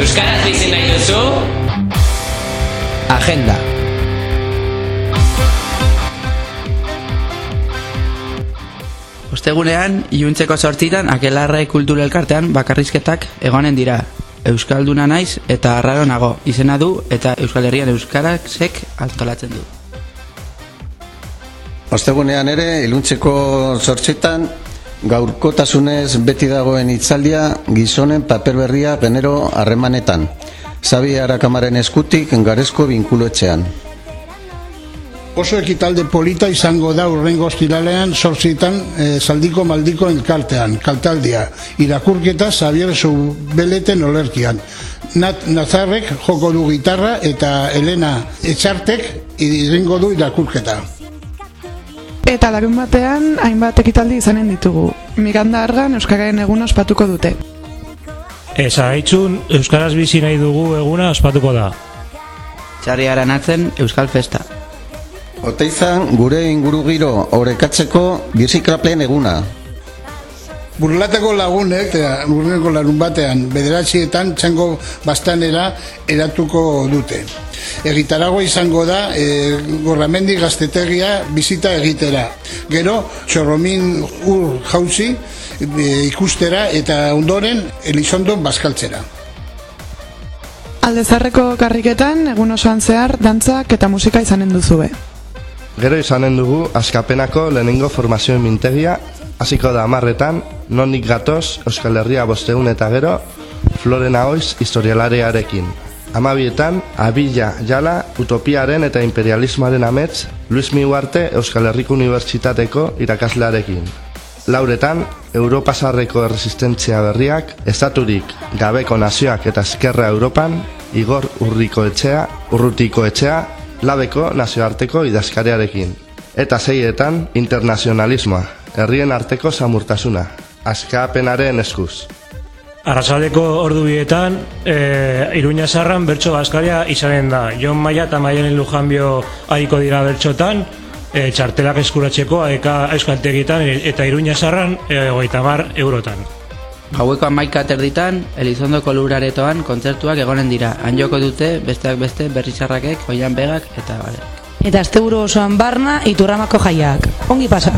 Euskaraz bizi nahi duzu? Agenda. Ostegunean, iuntzeko sortzitan, akelarre kultura elkartean bakarrizketak egonen dira. Euskalduna naiz eta arraro nago, izena du eta Euskal Herrian Euskarak sek antolatzen du. Ostegunean ere, iluntzeko sortzitan, gaurkotasunez beti dagoen itzaldia gizonen paper berria genero harremanetan. Zabi harakamaren eskutik garezko binkuloetxean. Oso ekitalde polita izango da urrengo ostiralean sortzitan e, zaldiko maldiko elkartean, kaltaldia, irakurketa Xavier Zubeleten olerkian. Nat Nazarrek joko du gitarra eta Elena Etxartek izango du irakurketa. Eta larun batean, hainbat ekitaldi izanen ditugu. Miranda Argan Euskararen eguna ospatuko dute. Eza haitzun, Euskaraz bizi nahi dugu eguna ospatuko da. Txarri aranatzen Euskal Festa. Oteizan, gure inguru giro orekatzeko birzikrapleen eguna. Burlatako lagunek, burlatako larun batean, bederatzietan txango bastanera eratuko dute. Egitarago izango da e, gorramendi gaztetegia bizita egitera. Gero, txorromin ur jauzi e, ikustera eta ondoren elizondo bazkaltzera. Aldezarreko karriketan, egun osoan zehar, dantzak eta musika izanen duzue. Gero izanen dugu, askapenako lehenengo formazioen mintegia, hasiko da amarretan, nonik gatoz, Euskal Herria bosteun eta gero, Florena Oiz historialarearekin. Amabietan, Abila Jala, Utopiaren eta Imperialismoaren amets, Luis Miuarte Euskal Herriko Unibertsitateko irakaslearekin. Lauretan, Europasarreko erresistentzia berriak, estaturik gabeko nazioak eta eskerra Europan, Igor Urriko etxea, Urrutiko etxea, labeko nazioarteko idazkarearekin. Eta zeietan, internazionalismoa, herrien arteko samurtasuna, askapenaren eskuz. Arrasaldeko ordu bietan, e, Iruña Sarran bertso baskaria izanen da. Jon Maia eta Maialen Lujanbio hariko dira bertxotan, e, txartelak eskuratzeko aeka euskaltegitan eta Iruña Sarran e, goita mar eurotan. Gaueko amaika terditan, Elizondoko luraretoan kontzertuak egonen dira. Han joko dute, besteak beste, berrizarrakek, oian begak eta bale. Eta asteburu osoan barna, iturramako jaiak. Ongi pasa.